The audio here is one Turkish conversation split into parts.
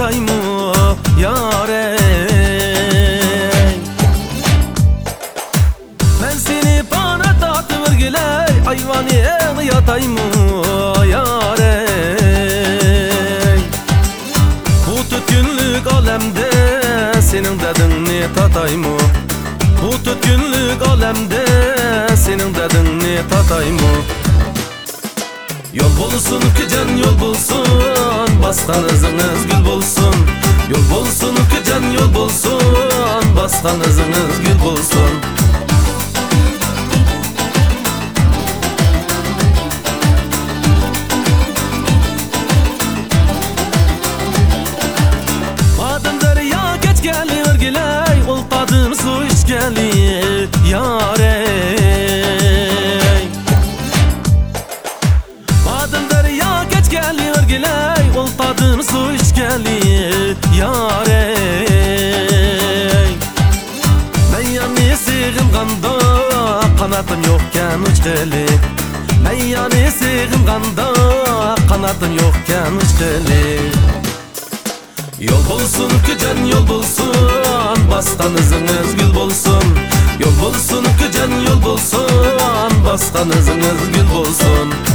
yatayım yare. Ben seni bana tatlı virgiley Ayvanı yatayım yare. Bu tütünlük alemde senin dedin ne tatayım Bu tütünlük alemde senin dedin ne tatayım Yol bulsun ki can yol bulsun Bastanızınız gül bulsun. Yol bulsun ki can yol bulsun Bastanızınız gül bulsun. Madem derya geç gelir giley Ol tadım su iç gelir giley Ol tadım su iç gelir yare Ben yani sığın kanda Kanatım yokken uç gelir Ben yani sığın kanda Kanatım yokken uç gelir Yol bulsun ki can yol bulsun Bastanızınız gül bulsun. Yol bulsun ki can yol bulsun Bastanızınız gül bulsun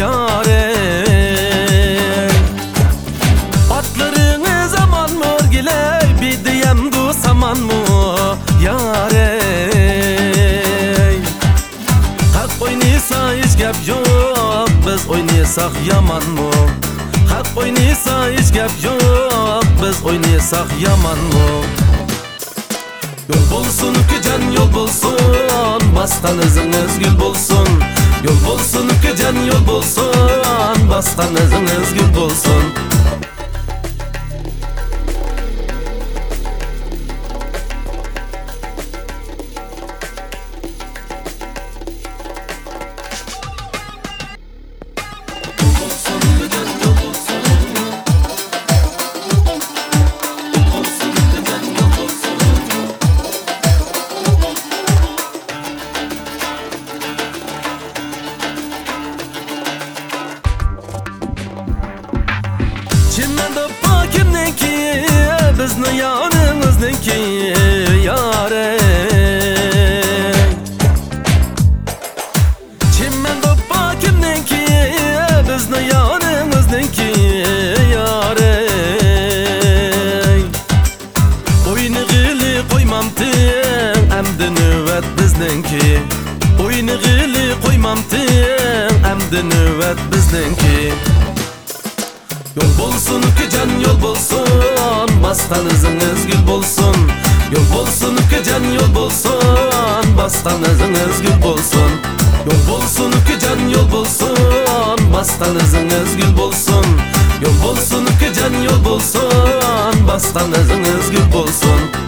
yare Atlarını zaman mı gile Bir diyem du saman mı yare Hak oynaysa hiç gap yok Biz oynaysak yaman mı? Hak oynaysa hiç gap yok Biz oynaysak yaman mı? Yol bulsun ki can yol bulsun Bastanızınız gül bulsun Yol bulsun ki can yol bulsun Bastanızınız gül bulsun Çimende pakimdeki Bizni yanımızdaki yare. Çimende pakimdeki Bizni yanımızdaki yare. Oyunu gili koymam tin Emdi nüvet bizdenki Oyunu gili koymam tin Emdi nüvet bizdenki Yol bulsun ki can yol bulsun Bastanızınız gül bulsun. Yol bulsun ki can yol bulsun Bastanızınız gül bulsun. Yol bulsun ki can yol bulsun Bastanızınız gül bulsun. Yol bulsun ki can yol bulsun Bastanızınız gül bulsun